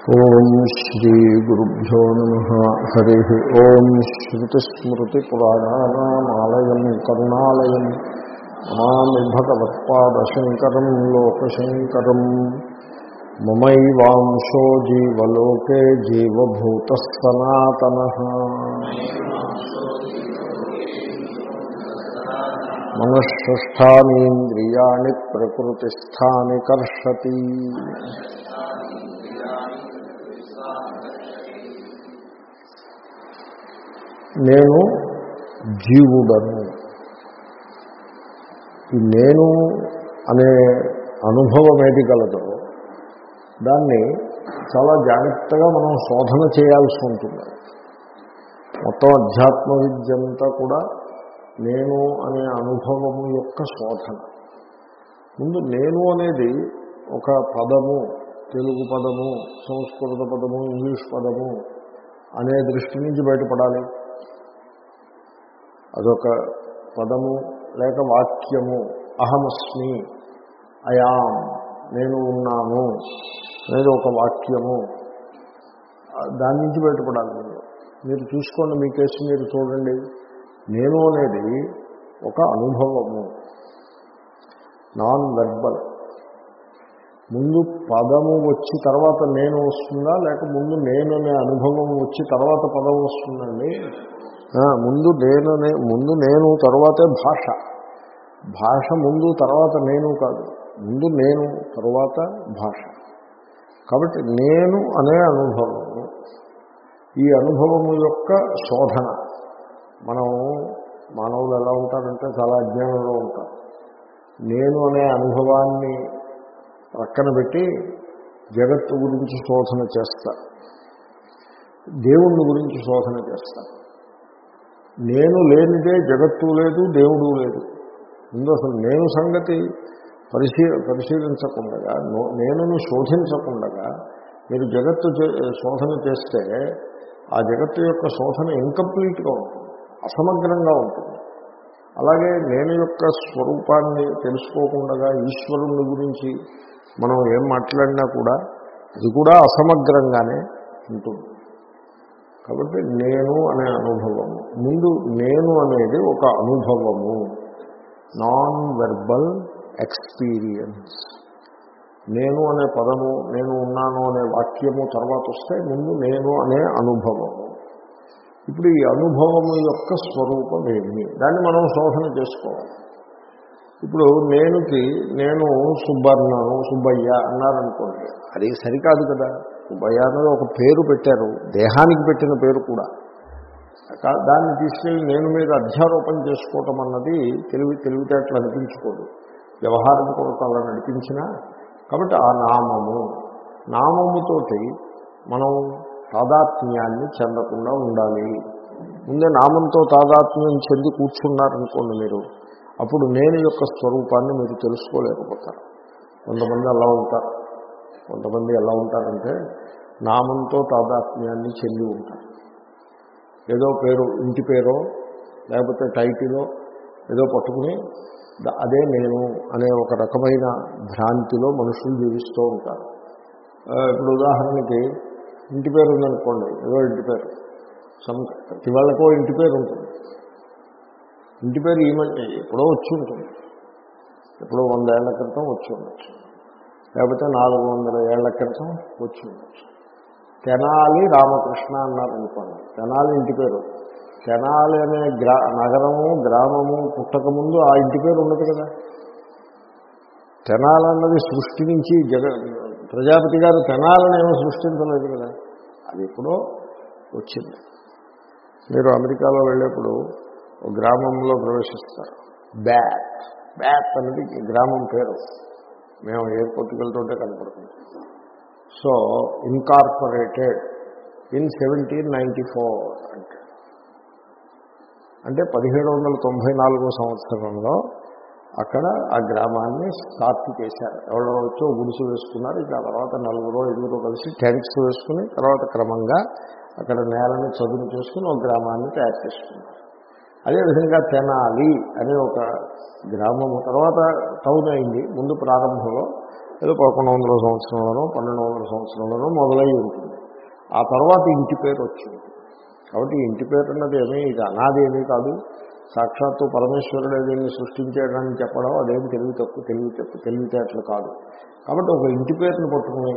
ఓం శ్రీ గురుభ్యో నమ. హరి ఓం శ్రుతిస్మృతిపురాణానామాలయం కరుణాలయం. నమామి భగవత్పాదశంకరం లోకశంకరం. మమైవాంశో జీవలోకే జీవభూత సనాతన మనఃష్టానీంద్రియాణి ప్రకృతిస్థాని కర్షతి. నేను జీవుడను. ఈ నేను అనే అనుభవం ఏది కలదో దాన్ని చాలా జాగ్రత్తగా మనం శోధన చేయాల్సి ఉంటుంది. మొత్తం అధ్యాత్మ విద్య అంతా కూడా నేను అనే అనుభవము యొక్క శోధన. ముందు నేను అనేది ఒక పదము తెలుగు పదము సంస్కృత పదము ఇంగ్లీష్ పదము అనే దృష్టి నుంచి బయటపడాలి. అదొక పదము లేక వాక్యము. అహమస్మి. అయాం. నేను ఉన్నాను అనేది ఒక వాక్యము. దాని నుంచి బయటపడాలి మీరు. మీరు చూసుకోండి మీ కేసు మీరు చూడండి. నేను అనేది ఒక అనుభవము. Non verbal. ముందు పదము వచ్చి తర్వాత నేను వస్తుందా లేక ముందు నేను అనే అనుభవం వచ్చి తర్వాత పదం వస్తుందండి? ముందు నేను ముందు నేను తర్వాతే భాష. భాష ముందు తర్వాత నేను కాదు. ముందు నేను తర్వాత భాష. కాబట్టి నేను అనే అనుభవము ఈ అనుభవము యొక్క శోధన. మనం మానవులు ఎలా ఉంటారంటే చాలా అజ్ఞానంలో ఉంటారు నేను అనే అనుభవాన్ని పక్కన పెట్టి జగత్తు గురించి శోధన చేస్తారు దేవుణ్ణి గురించి శోధన చేస్తారు నేను లేనిదే జగత్తు లేదు దేవుడు లేదు. ముందు అసలు నేను సంగతి పరిశీ పరిశీలించకుండా నేనును శోధించకుండా మీరు జగత్తు శోధన చేస్తే ఆ జగత్తు యొక్క శోధన ఇన్కంప్లీట్గా ఉంటుంది అసమగ్రంగా ఉంటుంది. అలాగే నేను యొక్క స్వరూపాన్ని తెలుసుకోకుండా ఈశ్వరుని గురించి మనం ఏం మాట్లాడినా కూడా అది కూడా అసమగ్రంగానే ఉంటుంది. కాబట్టి నేను అనే అనుభవము. ముందు నేను అనేది ఒక అనుభవము. నాన్ వెర్బల్ ఎక్స్పీరియన్స్ నేను అనే పదము నేను ఉన్నాను అనే వాక్యము తర్వాత వస్తే ముందు నేను అనే అనుభవము. ఇప్పుడు ఈ అనుభవము యొక్క స్వరూపం ఏమి దాన్ని మనం శోధన చేసుకోవాలి. ఇప్పుడు నేనుకి నేను సుబ్బన్నాను సుబ్బయ్య అన్నారనుకోండి అది సరికాదు కదా. సుబ్బయ్య అనేది ఒక పేరు పెట్టారు. దేహానికి పెట్టిన పేరు కూడా. దాన్ని తీసుకెళ్ళి నేను మీద అధ్యారోపణ చేసుకోవటం అన్నది తెలివి తెలివితేటలు అనిపించుకోదు. వ్యవహారం కొరకు అలా నడిపించినా కాబట్టి ఆ నామము నామముతోటి మనం తాదాత్మ్యాన్ని చెందకుండా ఉండాలి. ముందే నామంతో తాదాత్మ్యం చెంది కూర్చున్నారనుకోండి మీరు అప్పుడు నేను యొక్క స్వరూపాన్ని మీరు తెలుసుకోలేకపోతారు. కొంతమంది అలా ఉంటారు. కొంతమంది ఎలా ఉంటారంటే నామంతో తాదాత్మ్యాన్ని చెంది ఉంటారు. ఏదో పేరు ఇంటి పేరో లేకపోతే టైటిలో ఏదో పట్టుకుని అదే నేను అనే ఒక రకమైన భ్రాంతిలో మనుషులు జీవిస్తూ ఉంటారు. ఇప్పుడు ఉదాహరణకి ఇంటి పేరు ఉందనుకోండి ఏదో ఇంటి పేరు. సమ్ ప్రతి వాళ్ళకో ఇంటి పేరు ఉంటుంది. ఇంటి పేరు ఏమంటే ఎప్పుడో వచ్చి ఉంటుంది. ఎప్పుడో వంద ఏళ్ళ క్రితం వచ్చి ఉండొచ్చు. లేకపోతే నాలుగు వందల ఏళ్ళ క్రితం వచ్చి ఉండొచ్చు తెనాలి రామకృష్ణ అన్నారు అనుకోండి. తెనాలి ఇంటి పేరు. తెనాలి అనే గ్రా నగరము గ్రామము పుట్టక ముందు ఆ ఇంటి పేరు ఉండదు కదా. తెనాలన్నది సృష్టి నుంచి జగ ప్రజాపతి గారు తెనాలని ఏమో సృష్టించలేదు కదా. అది ఎప్పుడో వచ్చింది. మీరు అమెరికాలో వెళ్ళేప్పుడు గ్రామంలో ప్రవేశిస్తారు. బ్యాట్. బ్యాట్ అనేది గ్రామం పేరు. మేము ఎయిర్పోర్ట్కి కనపడుతుంది. So incorporated in seventeen ninety four అంటే. అంటే పదిహేడు వందల తొంభై నాలుగో సంవత్సరంలో అక్కడ ఆ గ్రామాన్ని స్టార్ట్ చేశారు. ఎవరో వచ్చో గుడిసి వేసుకున్నారు ఇక తర్వాత నలుగురు ఐదుగురు కలిసి ట్యాంక్స్ వేసుకుని తర్వాత క్రమంగా అక్కడ నేలని చదువు చేసుకుని ఒక గ్రామాన్ని తయారు చేసుకున్నారు. అదేవిధంగా తెనాలి అనే ఒక గ్రామము. తర్వాత టౌన్ అయింది. ముందు ప్రారంభంలో ఏదో పదకొండు వందల సంవత్సరంలోనో పన్నెండు వందల సంవత్సరంలోనో మొదలై ఉంటుంది. ఆ తర్వాత ఇంటి పేరు వచ్చింది. కాబట్టి ఇంటి పేరు అన్నది ఏమీ ఇది అనాది ఏమీ కాదు. సాక్షాత్తు పరమేశ్వరుడు దీన్ని సృష్టించాడని చెప్పడం అదేమి తెలివి తప్పు తెలివి తప్పు తెలివితేటలు కాదు. కాబట్టి ఒక ఇంటి పేరును పట్టుకుని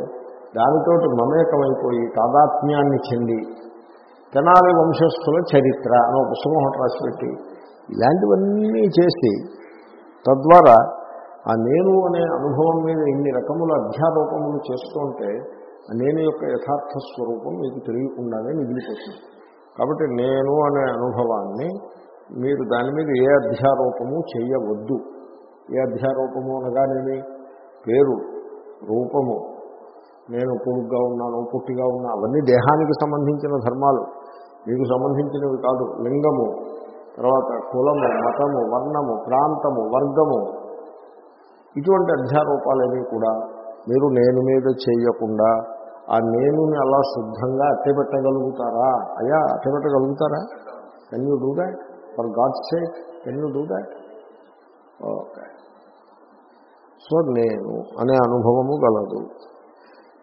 దానితోటి మమేకమైపోయి తాదాత్మ్యాన్ని చెంది తెనాలి వంశస్థుల చరిత్ర అని ఒక పుస్తకం ఒకటి రాసి పెట్టి ఇలాంటివన్నీ చేసి తద్వారా ఆ నేను అనే అనుభవం మీద ఇన్ని రకముల అధ్యారోపములు చేస్తుంటే నేను యొక్క యథార్థ స్వరూపం మీకు తెలియకుండానే మిగిలిపోతుంది. కాబట్టి నేను అనే అనుభవాన్ని మీరు దాని మీద ఏ అధ్యారోపము చేయవద్దు. ఏ అధ్యారోపము అనగానేమి? పేరు రూపము. నేను పొడుగ్గా ఉన్నాను పుట్టిగా ఉన్నా అవన్నీ దేహానికి సంబంధించిన ధర్మాలు. మీకు సంబంధించినవి కాదు లింగము తర్వాత కులము మతము వర్ణము ప్రాంతము వర్గము. ఇటువంటి అధ్యారూపాలన్నీ కూడా మీరు నేను మీద చేయకుండా ఆ నేనుని అలా శుద్ధంగా అట్టబెట్టగలుగుతారా? అయ్యా అట్టబెట్టగలుగుతారా? Can you do that for God sake can you do that okay so నేను అనే అనుభవము గలదు.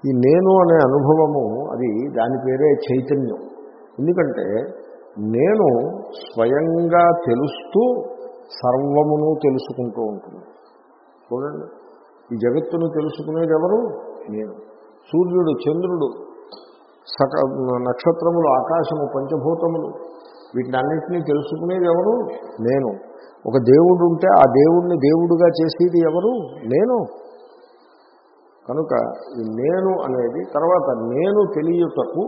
ఈ నేను అనే అనుభవము అది దాని పేరే చైతన్యం. ఎందుకంటే నేను స్వయంగా తెలుస్తూ సర్వమును తెలుసుకుంటూ ఉంటుంది చూడండి ఈ జగత్తును తెలుసుకునేది ఎవరు నేను. సూర్యుడు చంద్రుడు సక నక్షత్రములు ఆకాశము పంచభూతములు వీటినన్నింటినీ తెలుసుకునేది ఎవరు నేను. ఒక దేవుడు ఉంటే ఆ దేవుణ్ణి దేవుడుగా చేసేది ఎవరు? నేను. కనుక ఈ నేను అనేది తర్వాత నేను తెలియటకు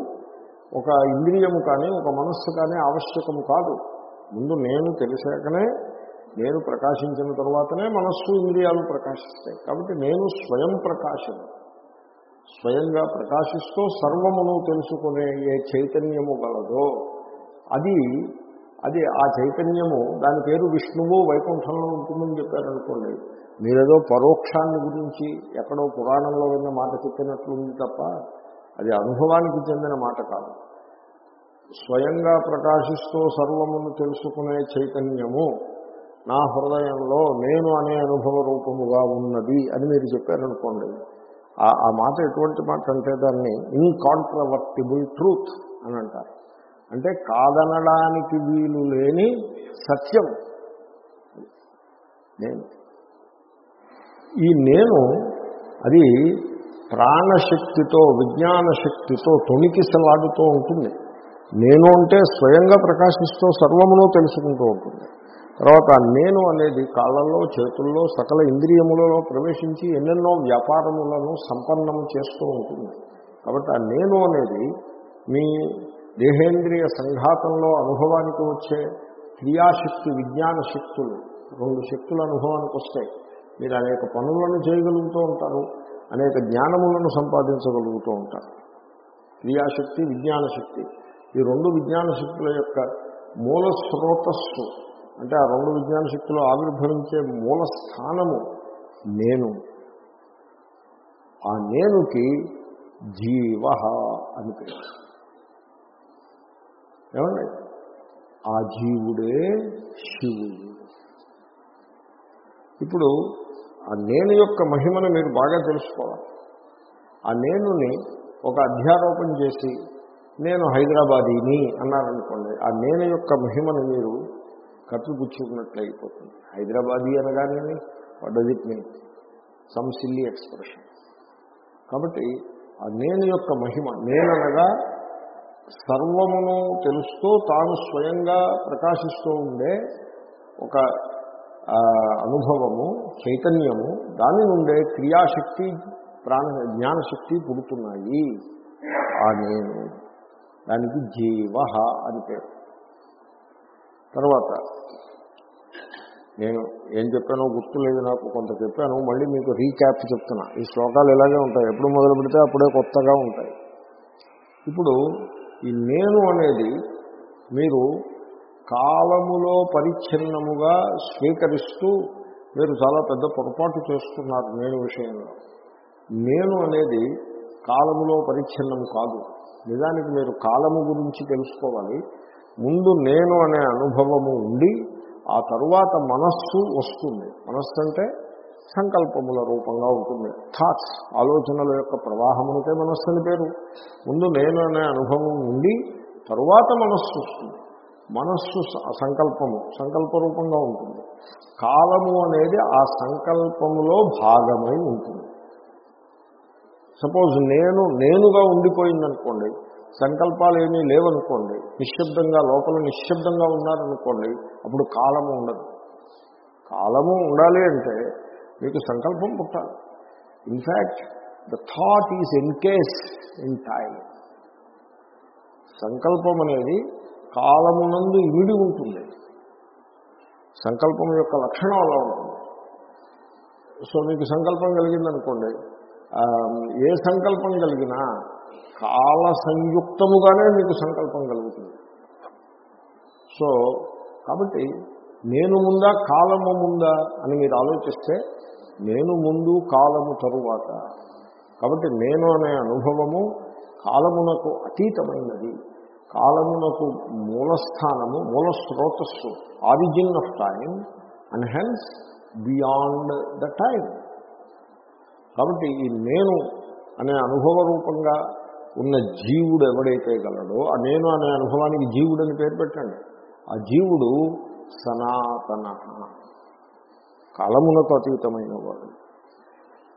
ఒక ఇంద్రియము కానీ ఒక మనస్సు కానీ ఆవశ్యకము కాదు. ముందు నేను తెలిసాకనే నేను ప్రకాశించిన తర్వాతనే మనస్సు ఇంద్రియాలు ప్రకాశిస్తాయి. కాబట్టి నేను స్వయం ప్రకాశం స్వయంగా ప్రకాశిస్తూ సర్వమును తెలుసుకునే ఏ చైతన్యము గలదో అది అది ఆ చైతన్యము దాని పేరు విష్ణువు వైకుంఠంలో ఉంటుందని చెప్పారనుకోండి మీరేదో పరోక్షాన్ని గురించి ఎక్కడో పురాణంలో విన్న మాట చెప్పినట్లుంది తప్ప అది అనుభవానికి చెందిన మాట కాదు. స్వయంగా ప్రకాశిస్తూ సర్వమును తెలుసుకునే చైతన్యము నా హృదయంలో నేను అనే అనుభవ రూపముగా ఉన్నది అని మీరు చెప్పారనుకోండి. ఆ మాట ఎటువంటి మాట అంటే దాన్ని ఇన్కాంట్రవర్టిబుల్ ట్రూత్ అని అంటారు. అంటే కాదనడానికి వీలు లేని సత్యం. నేను ఈ నేను అది ప్రాణశక్తితో విజ్ఞాన శక్తితో తొణికిసలాడుతూ ఉంటుంది. నేను అంటే స్వయంగా ప్రకాశిస్తూ సర్వమును తెలుసుకుంటూ ఉంటుంది. తర్వాత నేను అనేది కాళ్ళల్లో చేతుల్లో సకల ఇంద్రియములలో ప్రవేశించి ఎన్నెన్నో వ్యాపారములను సంపన్నము చేస్తూ ఉంటుంది. కాబట్టి ఆ నేను అనేది మీ దేహేంద్రియ సంఘాతంలో అనుభవానికి వచ్చే క్రియాశక్తి విజ్ఞాన శక్తులు రెండు శక్తుల అనుభవానికి వస్తాయి. మీరు అనేక పనులను చేయగలుగుతూ ఉంటారు అనేక జ్ఞానములను సంపాదించగలుగుతూ ఉంటారు. క్రియాశక్తి విజ్ఞాన శక్తి ఈ రెండు విజ్ఞాన శక్తుల యొక్క మూల స్రోతస్సు అంటే ఆ రెండు విజ్ఞాన శక్తులు ఆవిర్భవించే మూల స్థానము నేను. ఆ నేనుకి జీవ అని పేరు. ఏమండి? ఆ జీవుడే శివుడు. ఇప్పుడు ఆ నేను యొక్క మహిమను మీరు బాగా తెలుసుకోవాలి. ఆ నేనుని ఒక అధ్యారోపణ చేసి నేను హైదరాబాదీని అన్నారనుకోండి ఆ నేను యొక్క మహిమను మీరు కప్పిపుచ్చుకున్నట్లయిపోతుంది హైదరాబాదీ అనగానే what does it mean some silly expression కాబట్టి ఆ నేను యొక్క మహిమ నేననగా సర్వమును తెలుస్తూ తాను స్వయంగా ప్రకాశిస్తూ ఉండే ఒక అనుభవము చైతన్యము దాని నుండే క్రియాశక్తి ప్రాణ జ్ఞానశక్తి పుడుతున్నాయి. ఆ నేను దానికి జీవ అని పేరు. తర్వాత నేను ఏం చెప్పానో గుర్తులేదు నాకు కొంత చెప్పాను మళ్ళీ మీకు రీక్యాప్ చెప్తున్నా. ఈ శ్లోకాలు ఇలాగే ఉంటాయి. ఎప్పుడు మొదలు పెడితే అప్పుడే కొత్తగా ఉంటాయి. ఇప్పుడు ఈ నేను అనేది మీరు కాలములో పరిచ్ఛిన్నముగా స్వీకరిస్తూ మీరు చాలా పెద్ద పొరపాటు చేస్తున్నారు నేను విషయంలో. నేను అనేది కాలములో పరిచ్ఛిన్నము కాదు. నిజానికి మీరు కాలము గురించి తెలుసుకోవాలి. ముందు నేను అనే అనుభవము ఉండి ఆ తరువాత మనస్సు వస్తుంది. మనస్సు అంటే సంకల్పముల రూపంగా ఉంటుంది. థాట్స్ ఆలోచనల యొక్క ప్రవాహమునికే మనస్సు అని పేరు. ముందు నేను అనే అనుభవం ఉండి తరువాత మనస్సు వస్తుంది. మనస్సు స- సంకల్పము సంకల్ప రూపంగా ఉంటుంది. కాలము అనేది ఆ సంకల్పములో భాగమై ఉంటుంది. సపోజ్ నేను నేనుగా ఉండిపోయిందనుకోండి సంకల్పాలు ఏమీ లేవనుకోండి నిశ్శబ్దంగా లోపల నిశ్శబ్దంగా ఉన్నారనుకోండి అప్పుడు కాలము ఉండదు. కాలము ఉండాలి అంటే మీకు సంకల్పం పుట్టాలి. In fact the thought is encase in time సంకల్పం అనేది కాలమునందు ఇమిడి ఉంటుంది. సంకల్పం యొక్క లక్షణం అలా ఉంటుంది. సో మీకు సంకల్పం కలిగిందనుకోండి ఏ సంకల్పం కలిగినా కాల సంయుక్తముగానే మీకు సంకల్పం కలుగుతుంది. సో కాబట్టి నేను ముందా కాలము ముందా అని మీరు ఆలోచిస్తే నేను ముందు కాలము తరువాత. కాబట్టి నేను అనే అనుభవము కాలమునకు అతీతమైనది. కాలమునకు మూలస్థానము మూల స్రోతస్సు origin of time and hence beyond the time కాబట్టి ఈ నేను అనే అనుభవ రూపంగా ఉన్న జీవుడు ఎవడైతే గలడో ఆ నేను అనే అనుభవానికి జీవుడు అని పేరు పెట్టండి. ఆ జీవుడు సనాతన. కాలమునకు అతీతమైన వాడు.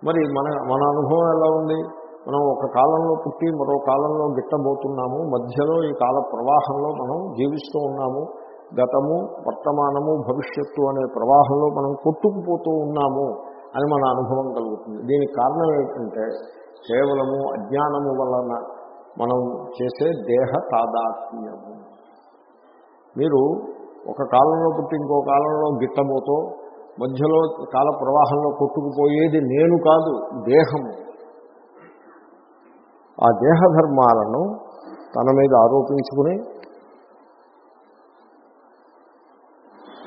మరి మన మన అనుభవం ఎలా ఉంది? మనం ఒక కాలంలో పుట్టి మరో కాలంలో గిట్టబోతున్నాము. మధ్యలో ఈ కాల ప్రవాహంలో మనం జీవిస్తూ ఉన్నాము. గతము వర్తమానము భవిష్యత్తు అనే ప్రవాహంలో మనం కొట్టుకుపోతూ ఉన్నాము అని మన అనుభవం కలుగుతుంది. దీనికి కారణం ఏంటంటే కేవలము అజ్ఞానము వలన మనం చేసే దేహ తాదాత్మ్యము. మీరు ఒక కాలంలో పుట్టి ఇంకో కాలంలో గిట్టబోతో మధ్యలో కాల ప్రవాహంలో కొట్టుకుపోయేది నేను కాదు దేహము. ఆ దేహధర్మాలను తన మీద ఆరోపించుకుని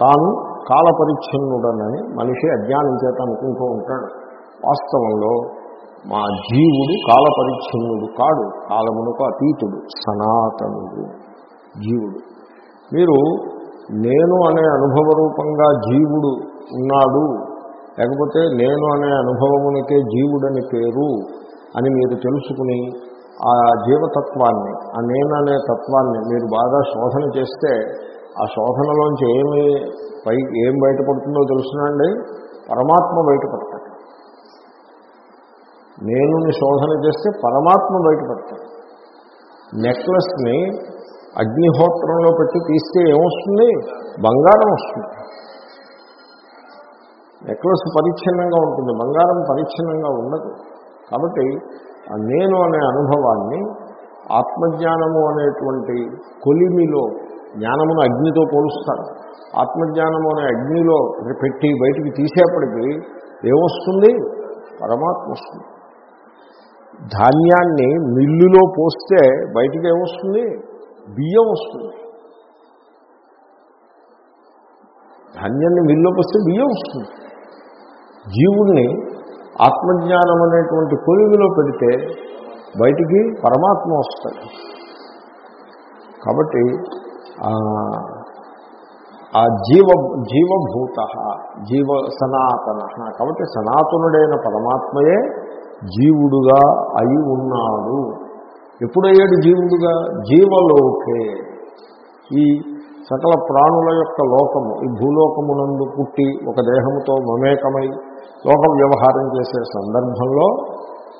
తాను కాలపరిచ్ఛిన్నుడనని మనిషి అజ్ఞానం చేత అనుకుంటూ ఉంటాడు. వాస్తవంలో మా జీవుడు కాలపరిచ్ఛిన్నుడు కాడు కాలమునకు అతీతుడు సనాతనుడు జీవుడు. మీరు నేను అనే అనుభవ రూపంగా జీవుడు ఉన్నాడు లేకపోతే నేను అనే అనుభవమునికే జీవుడని పేరు అని మీరు తెలుసుకుని ఆ జీవతత్వాన్ని ఆ నేననే తత్వాన్ని మీరు బాగా శోధన చేస్తే ఆ శోధనలోంచి ఏమి పై ఏం బయటపడుతుందో తెలుసునండి పరమాత్మ బయటపడతాడు. నేనుని శోధన చేస్తే పరమాత్మ బయటపడతాడు. నెక్లెస్ని అగ్నిహోత్రంలో పెట్టి తీస్తే ఏమొస్తుంది? బంగారం వస్తుంది. నెక్లెస్ పరిచ్ఛిన్నంగా ఉంటుంది బంగారం పరిచ్ఛిన్నంగా ఉండదు. కాబట్టి నేను అనే అనుభవాన్ని ఆత్మజ్ఞానము అనేటువంటి కొలిమిలో జ్ఞానమును అగ్నితో పోలుస్తారు ఆత్మజ్ఞానము అనే అగ్నిలో పెట్టి బయటికి తీసేపటికి ఏమొస్తుంది? పరమాత్మ వస్తుంది. ధాన్యాన్ని మిల్లులో పోస్తే బయటికి ఏమొస్తుంది? బియ్యం వస్తుంది. ధాన్యాన్ని మిల్లులో పోస్తే బియ్యం వస్తుంది. జీవుణ్ణి ఆత్మజ్ఞానం అనేటువంటి కొలువులో పెడితే బయటికి పరమాత్మ వస్తాడు. కాబట్టి ఆ, ఆ జీవ జీవభూత జీవ సనాతన కాబట్టి సనాతనుడైన పరమాత్మయే జీవుడుగా అయి ఉన్నాడు. ఎప్పుడయ్యాడు జీవుడుగా? జీవలోకే. ఈ సకల ప్రాణుల యొక్క లోకము ఈ భూలోకమునందు పుట్టి ఒక దేహముతో మమేకమై లోక వ్యవహారం చేసే సందర్భంలో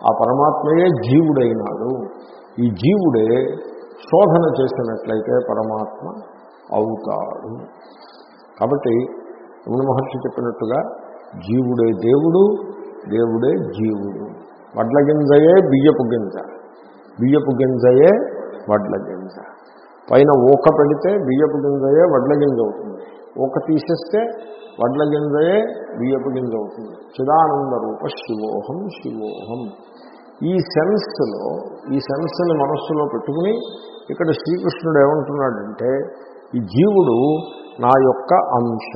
ఆ పరమాత్మయే జీవుడైనాడు. ఈ జీవుడే శోధన చేసినట్లయితే పరమాత్మ అవుతాడు. కాబట్టి రమణ మహర్షి చెప్పినట్టుగా జీవుడే దేవుడు దేవుడే జీవుడు. వడ్ల గింజయే బియ్యపు గింజ. బియ్యపు గింజయే వడ్ల గింజ. పైన ఊక పెడితే బియ్యపు గింజయే వడ్ల గింజ అవుతుంది. ఊక తీసేస్తే వడ్ల గింజయే బియ్యపు గింజ అవుతుంది. చిదానంద రూప శివోహం శివోహం. ఈ సెన్స్లో ఈ సెన్స్ని మనస్సులో పెట్టుకుని ఇక్కడ శ్రీకృష్ణుడు ఏమంటున్నాడంటే ఈ జీవుడు నా యొక్క అంశ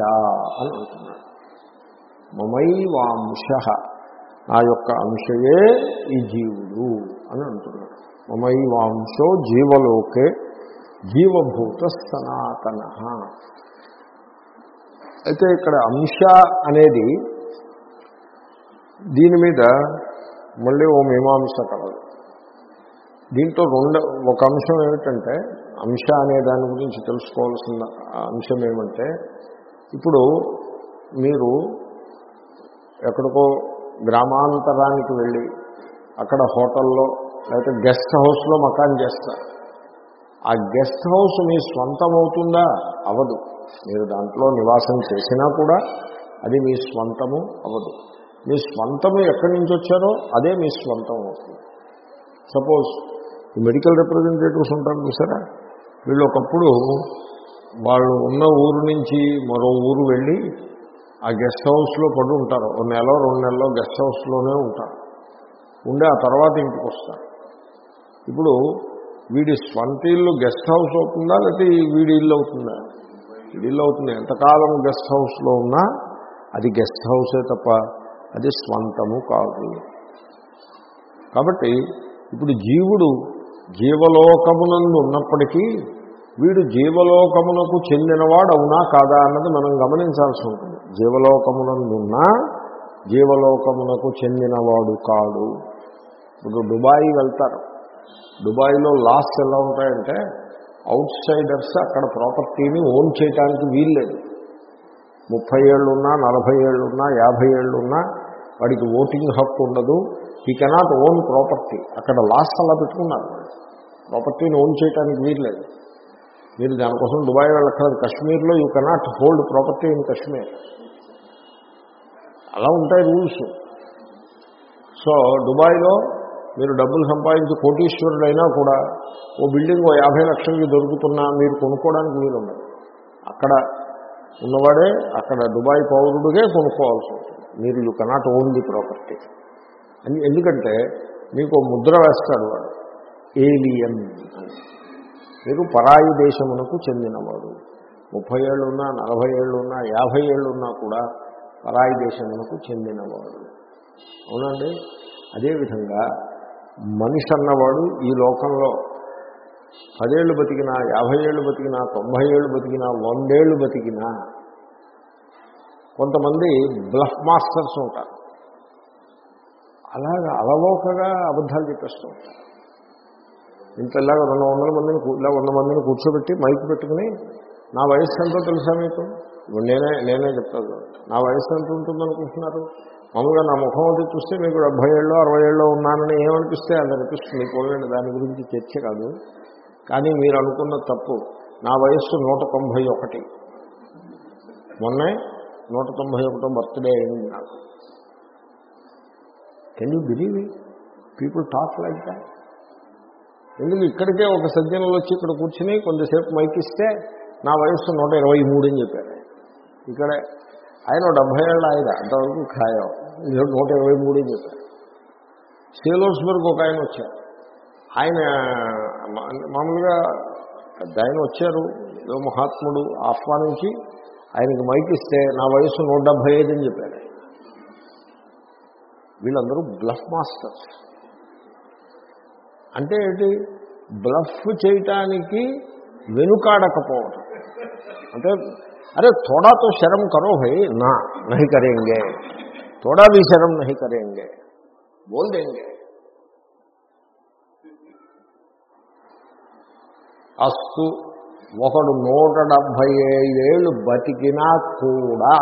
అని అంటున్నాడు. మమైవాంశ. నా యొక్క అంశయే ఈ జీవుడు అని అంటున్నాడు. మమైవాంశో జీవలోకే జీవభూత సనాతన అయితే ఇక్కడ అంశ అనేది దీని మీద మళ్ళీ ఓ మీమాంస కలదు. దీంట్లో రెండు ఒక అంశం ఏమిటంటే అంశ అనే దాని గురించి తెలుసుకోవాల్సిన అంశం ఏమంటే ఇప్పుడు మీరు ఎక్కడికో గ్రామాంతరానికి వెళ్ళి అక్కడ హోటల్లో లేకపోతే గెస్ట్ హౌస్లో మకాన్ చేస్తారు. ఆ గెస్ట్ హౌస్ మీ స్వంతం అవుతుందా అవదు. మీరు దాంట్లో నివాసం చేసినా కూడా అది మీ స్వంతము అవదు. మీ స్వంతము ఎక్కడి నుంచి వచ్చారో అదే మీ స్వంతం అవుతుంది. సపోజ్ ఈ మెడికల్ రిప్రజెంటేటివ్స్ ఉంటారు చూసారా? వీళ్ళు ఒకప్పుడు వాళ్ళు ఉన్న ఊరు నుంచి మరో ఊరు వెళ్ళి ఆ గెస్ట్ హౌస్లో పడి ఉంటారు. ఒక నెల రెండు నెలలో గెస్ట్ హౌస్లోనే ఉంటారు. ఉండి ఆ తర్వాత ఇంటికి వస్తారు. ఇప్పుడు వీడి స్వంత ఇల్లు గెస్ట్ హౌస్ అవుతుందా లేకపోతే వీడి ఇల్లు అవుతుందా? వీడి ఇల్లు అవుతుంది. ఎంతకాలం గెస్ట్ హౌస్లో ఉన్నా అది గెస్ట్ హౌసే తప్ప అది స్వంతము కాదు. కాబట్టి ఇప్పుడు జీవుడు జీవలోకమునందు ఉన్నప్పటికీ వీడు జీవలోకమునకు చెందినవాడు అవునా కాదా అన్నది మనం గమనించాల్సి ఉంటుంది. జీవలోకమునందున్నా జీవలోకమునకు చెందినవాడు కాడు. ఇప్పుడు దుబాయ్ వెళ్తారు. దుబాయ్లో లాస్ ఎలా ఉంటాయంటే అవుట్ సైడర్స్ అక్కడ ప్రాపర్టీని ఓన్ చేయడానికి వీల్లేదు. ముప్పై ఏళ్ళున్నా నలభై ఏళ్ళున్నా యాభై ఏళ్ళున్నా వాడికి ఓటింగ్ హక్కు ఉండదు. ఈ కెనాట్ ఓన్ ప్రాపర్టీ అక్కడ లాస్ అలా పెట్టుకున్నారు. ప్రాపర్టీని ఓన్ చేయడానికి వీల్లేదు. మీరు దానికోసం దుబాయ్ వెళ్ళక్కర్లేదు. కశ్మీర్లో you cannot hold property in Kashmir అలా ఉంటాయి రూల్స్. సో దుబాయ్లో మీరు డబ్బులు సంపాదించి కోటీశ్వరుడైనా కూడా ఓ బిల్డింగ్ ఓ యాభై లక్షలకి దొరుకుతున్నా మీరు కొనుక్కోవడానికి మీరు ఉండదు అక్కడ ఉన్నవాడే అక్కడ దుబాయ్ పౌరుడిగే కొనుక్కోవాల్సి ఉంటుంది మీరు you cannot own the property. అని ఎందుకంటే మీకు ముద్ర వేస్తాడు వాడు. ఏలియన్. మీరు పరాయి దేశమునకు చెందినవాడు. ముప్పై ఏళ్ళున్నా నలభై ఏళ్ళున్నా యాభై ఏళ్ళున్నా కూడా పరాయి దేశమునకు చెందినవాడు. అవునండి అదేవిధంగా మనిషి అన్నవాడు ఈ లోకంలో. పదేళ్ళు బతికినా యాభై ఏళ్ళు బతికినా తొంభై ఏళ్ళు బతికినా వందేళ్ళు బతికినా కొంతమంది బ్లఫ్ మాస్టర్స్ ఉంటారు. అలాగా అలవోకగా అబద్ధాలు చెప్పేస్తూ ఉంటారు. ఇంత ఇలాగ రెండు వందల మందిని ఇలా వంద మందిని కూర్చోబెట్టి మైక్ పెట్టుకుని నా వయస్సు ఎంతో తెలుసా మీకు? ఇప్పుడు నేనే నేనే చెప్తాను. నా వయసు ఎంత ఉంటుందనుకుంటున్నారు మామూలుగా నా ముఖం అది చూస్తే మీకు డెబ్భై ఏళ్ళు అరవై ఏళ్ళు ఉన్నానని ఏమనిపిస్తే అది అనిపిస్తుంది. పోలేండి దాని గురించి చర్చ కాదు. కానీ మీరు అనుకున్న తప్పు. నా వయస్సు నూట తొంభై ఒకటి. మొన్నే నూట తొంభై ఒకటో బర్త్డే అయింది నాకు. Can you believe people talk like that ఎందుకు ఇక్కడికే ఒక సజ్జనులు వచ్చి ఇక్కడ కూర్చుని కొంతసేపు మైక్ ఇస్తే నా వయస్సు నూట ఇరవై మూడు అని చెప్పారు. ఇక్కడే ఆయన డెబ్భై ఏళ్ళ ఆయన అంతవరకు ఖాయం. ఇది నూట ఇరవై మూడు అని చెప్పారు. సేలోస్బర్గ్ ఒక ఆయన వచ్చారు. ఆయన మామూలుగా పెద్ద ఆయన వచ్చారు ఏదో మహాత్ముడు ఆహ్వానించి ఆయనకి మైక్ ఇస్తే నా వయసు నూట డెబ్భై ఐదు అని చెప్పారు వీళ్ళందరూ బ్లఫ్ మాస్టర్స్. అంటే ఏంటి? బ్లఫ్ చేయటానికి వెనుకాడకపోవడం అంటే అరే తోడాతో శరం కరో హై నా నహి కరేంగే. తోడా भी శరం నహి కరేంగే. బోల్ దేంగే. అస్తు ఒకడు నూట డెబ్భై ఏళ్ళు బతికినా కూడా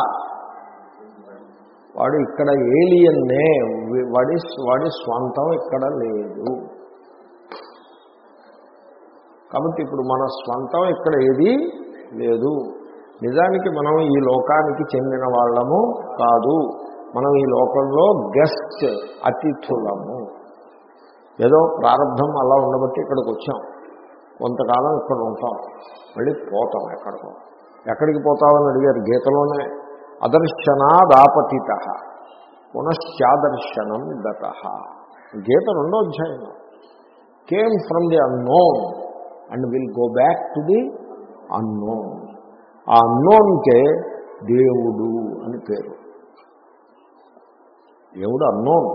వాడు ఇక్కడ ఏలియన్నే వాడి వాడి స్వంతం ఇక్కడ లేదు. కాబట్టి ఇప్పుడు మన స్వంతం ఇక్కడ ఏది లేదు. నిజానికి మనం ఈ లోకానికి చెందిన వాళ్ళము కాదు. మనం ఈ లోకంలో గెస్ట్ అతిథులము. ఏదో ప్రారంభం అలా ఉండబట్టి ఇక్కడికి వచ్చాం. కొంతకాలం ఇక్కడ ఉంటాం. మళ్ళీ పోతాం ఎక్కడికో. ఎక్కడికి పోతామని అడిగారు గీతలోనే. అదర్శనాదాపతిత పునశ్చాదర్శనం గత గీత రెండో అధ్యాయంలో came from the unknown and will go back to the unknown ఆ అన్నోన్కే దేవుడు అని పేరు. దేవుడు అన్నోన్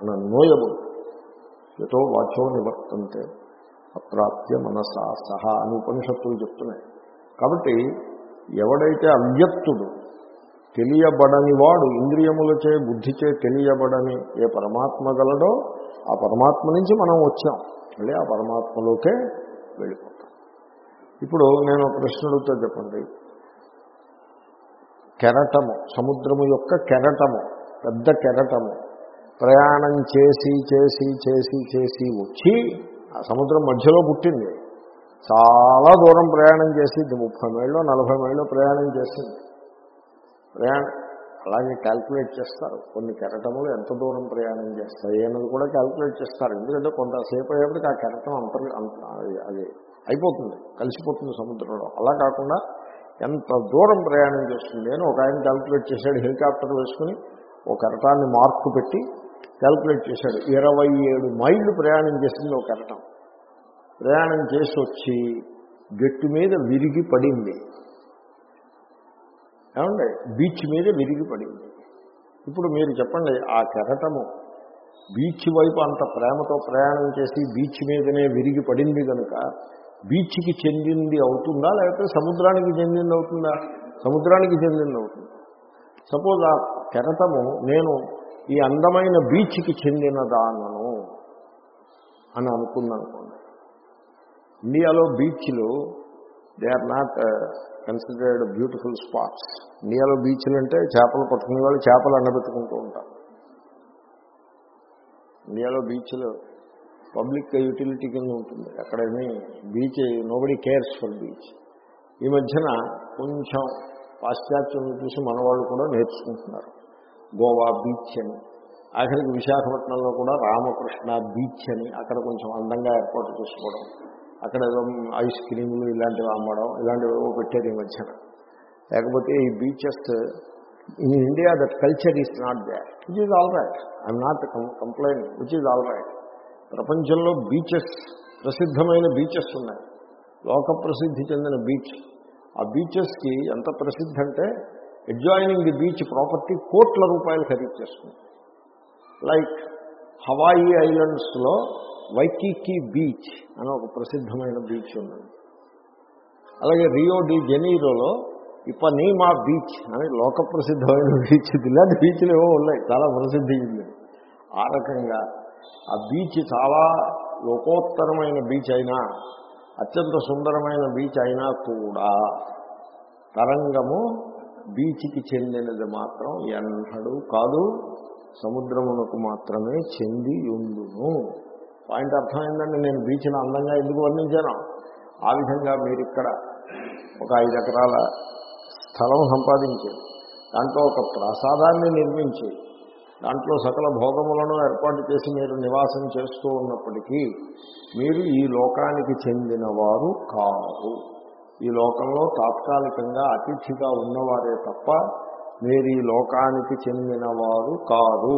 అని అన్నోయబుల్ ఎటో వాచో నివర్తంతే అప్రాప్య మనసా సహా అని ఉపనిషత్తులు చెప్తున్నాయి. కాబట్టి ఎవడైతే అవ్యక్తుడు తెలియబడని వాడు ఇంద్రియములచే బుద్ధిచే తెలియబడని ఏ పరమాత్మ గలడో ఆ పరమాత్మ నుంచి మనం వచ్చాం. మళ్ళీ ఆ పరమాత్మలోకే వెళ్ళిపోతాం. ఇప్పుడు నేను ఒక ప్రశ్న అడుగుతా చెప్పండి. కెరటము సముద్రము యొక్క కెరటము పెద్ద కెరటము. ప్రయాణం చేసి చేసి చేసి చేసి వచ్చి ఆ సముద్రం మధ్యలో పుట్టింది. చాలా దూరం ప్రయాణం చేసింది. ముప్పై మైళ్ళు నలభై మైళ్ళు ప్రయాణం చేసింది. ప్రయాణం అలాగే క్యాల్కులేట్ చేస్తారు. కొన్ని కెరటములు ఎంత దూరం ప్రయాణం చేస్తాయి అన్నది కూడా క్యాల్కులేట్ చేస్తారు. ఎందుకంటే కొంతసేపు అయ్యేప్పటికి ఆ కెరటం అంతర్ అంత అది- అది అయిపోతుంది కలిసిపోతుంది సముద్రంలో. అలా కాకుండా ఎంత దూరం ప్రయాణం చేస్తుంది అని ఒక ఆయన క్యాల్కులేట్ చేశాడు హెలికాప్టర్ వేసుకుని ఒక కెరటాన్ని మార్కు పెట్టి క్యాల్కులేట్ చేశాడు. ఇరవై ఏడు మైళ్ళు ప్రయాణం చేసింది ఒక కరటం. ప్రయాణం చేసి వచ్చి గట్టు మీద విరిగి పడింది. ఏమండి? బీచ్ మీద విరిగి పడింది. ఇప్పుడు మీరు చెప్పండి ఆ కెరటము బీచ్ వైపు అంత ప్రేమతో ప్రయాణం చేసి బీచ్ మీదనే విరిగి పడింది కనుక బీచ్కి చెందింది అవుతుందా లేకపోతే సముద్రానికి చెందింది అవుతుందా? సముద్రానికి చెందింది అవుతుంది? సపోజ్ ఆ కెరటము నేను ఈ అందమైన బీచ్కి చెందినదానను అని అనుకుందనుకోండి ఇండియాలో బీచ్లు they are not considered beautiful spots. ఇండియాలో బీచ్లు అంటే చేపలు పట్టుకునే వాళ్ళు చేపలు అన్నబెట్టుకుంటూ ఉంటారు. ఇండియాలో బీచ్లు పబ్లిక్ యూటిలిటీ కింద ఉంటుంది. అక్కడేమీ beach nobody cares for beach ఈ మధ్యన కొంచెం పాశ్చాత్యం చూసి మనవాళ్ళు కూడా నేర్చుకుంటున్నారు. గోవా బీచ్ అని. ఆఖరికి విశాఖపట్నంలో కూడా రామకృష్ణ బీచ్ అని. అక్కడ కొంచెం అందంగా ఏర్పాటు చేసుకోవడం. అక్కడ ఏదో ఐస్ క్రీములు ఇలాంటివి అమ్మడం. ఇలాంటివి ఏవో పెట్టారు ఈ మధ్యన. లేకపోతే ఈ beaches in India that culture is not that which is all right I'm not complain which is all right ప్రపంచంలో బీచెస్ ప్రసిద్ధమైన బీచెస్ ఉన్నాయి. లోక ప్రసిద్ధి చెందిన బీచ్. ఆ బీచెస్కి ఎంత ప్రసిద్ధి అంటే అడ్జాయినింగ్ ది బీచ్ ప్రాపర్టీ కోట్ల రూపాయలు ఖరీదు చేస్తుంది లైక్ హవాయి ఐలండ్స్లో వైకీకి బీచ్ అని ఒక ప్రసిద్ధమైన బీచ్ ఉన్నది. అలాగే రియో డి జెనీరోలో ఇపనీమా బీచ్ అని లోక ప్రసిద్ధమైన బీచ్ ఇది. ఇలాంటి బీచ్లు ఏవో ఉన్నాయి. చాలా ప్రసిద్ధి ఆ రకంగా ఆ బీచ్ చాలా లోకోత్తరమైన బీచ్ అయినా అత్యంత సుందరమైన బీచ్ అయినా కూడా తరంగము బీచ్కి చెందినది మాత్రం ఎన్నడూ కాదు. సముద్రమునకు మాత్రమే చెంది ఉండును పాయింట్ అర్థమైందండి. నేను బీచ్ను అందంగా ఎందుకు వర్ణించాను? ఆ విధంగా మీరు ఇక్కడ ఒక ఐదు ఎకరాల స్థలం సంపాదించి దాంట్లో ఒక ప్రసాదాన్ని నిర్మించి దాంట్లో సకల భోగములను ఏర్పాటు చేసి మీరు నివాసం చేస్తూ ఉన్నప్పటికీ మీరు ఈ లోకానికి చెందినవారు కారు. ఈ లోకంలో తాత్కాలికంగా అతిథిగా ఉన్నవారే తప్ప మీరు ఈ లోకానికి చెందినవారు కారు.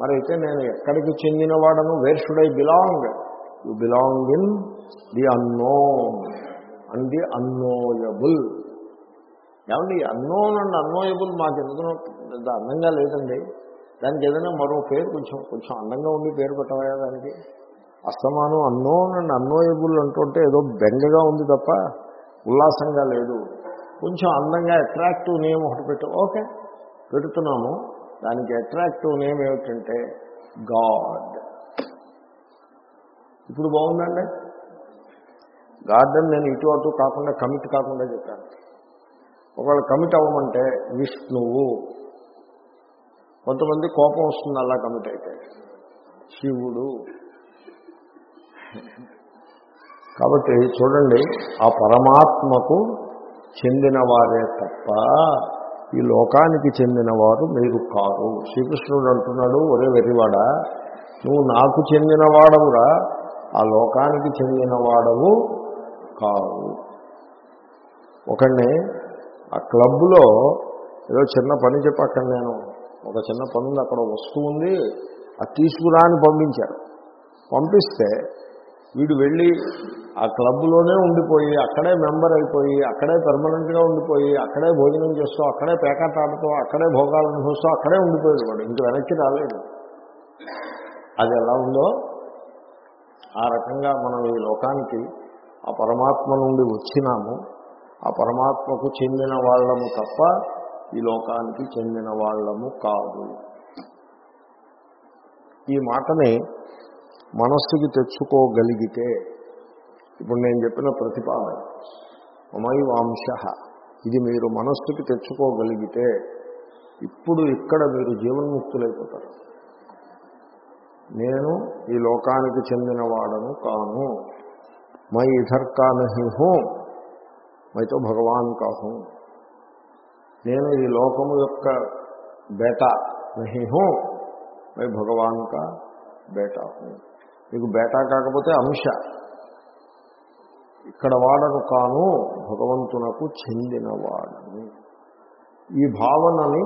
మరైతే నేను ఎక్కడికి చెందినవాడను? Where should I belong you belong in the unknown and the unknowable ఏమండి అన్నోన్ అండ్ అన్నోయబుల్ మాకు ఎందుకు అందంగా లేదండి? దానికి ఏదైనా మరో పేరు కొంచెం కొంచెం అందంగా ఉండి పేరు పెట్టవయా దానికి? అస్తమానం అన్నోన్ అండ్ అన్నోయబుల్ అంటుంటే ఏదో బెంగగా ఉంది తప్ప ఉల్లాసంగా లేదు. కొంచెం అందంగా అట్రాక్టివ్ నేమ్ ఒకటి పెట్టు. ఓకే పెడుతున్నాము. దానికి అట్రాక్టివ్ నేమ్ ఏమిటంటే గాడ్. ఇప్పుడు బాగుందండి? గార్డెన్ నేను ఇటు అటు కాకుండా కమిట్ కాకుండా చెప్పాను. ఒకవేళ కమిట్ అవ్వమంటే విష్ణువు కొంతమంది కోపం వస్తుంది అలా కమిట్ అయితే. శివుడు. కాబట్టి చూడండి ఆ పరమాత్మకు చెందినవారే తప్ప ఈ లోకానికి చెందినవారు మీరు కారు. శ్రీకృష్ణుడు అంటున్నాడు ఒరే వెరివాడా నువ్వు నాకు చెందినవాడవురా ఆ లోకానికి చెందినవాడవు కావు ఒకడిని ఆ క్లబ్లో ఏదో చిన్న పని చెప్పక్కడ నేను. ఒక చిన్న పని ఉంది అక్కడ వస్తువు ఉంది అది తీసుకురా అని పంపించారు. పంపిస్తే వీడు వెళ్ళి ఆ క్లబ్లోనే ఉండిపోయి అక్కడే మెంబర్ అయిపోయి అక్కడే పెర్మనెంట్గా ఉండిపోయి అక్కడే భోజనం చేస్తూ అక్కడే పేకాట ఆడుతూ అక్కడే భోగాలు అనుభవిస్తూ అక్కడే ఉండిపోయాడు వాడు. ఇంక వెనక్కి రాలేదు. అది ఎలా ఉందో ఆ రకంగా మనం ఈ లోకానికి ఆ పరమాత్మ నుండి వచ్చినాము. ఆ పరమాత్మకు చెందిన వాళ్ళము తప్ప ఈ లోకానికి చెందిన వాళ్ళము కాదు. ఈ మాటని మనస్సుకి తెచ్చుకోగలిగితే ఇప్పుడు నేను చెప్పిన ప్రతిపాదన మమైవాంశ ఇది మీరు మనస్సుకి తెచ్చుకోగలిగితే ఇప్పుడు ఇక్కడ మీరు జీవన్ముక్తులైపోతారు. నేను ఈ లోకానికి చెందినవాడను కాను మై ఇధర్కానహి కా మైతో భగవాన్ కాహు నేను ఈ లోకము యొక్క బేటా నహి హూ మై భగవాన్ కా బేటా హూ. మీకు బేటా కాకపోతే అంశ ఇక్కడ వాడను కాను భగవంతునకు చెందినవాడని. ఈ భావనని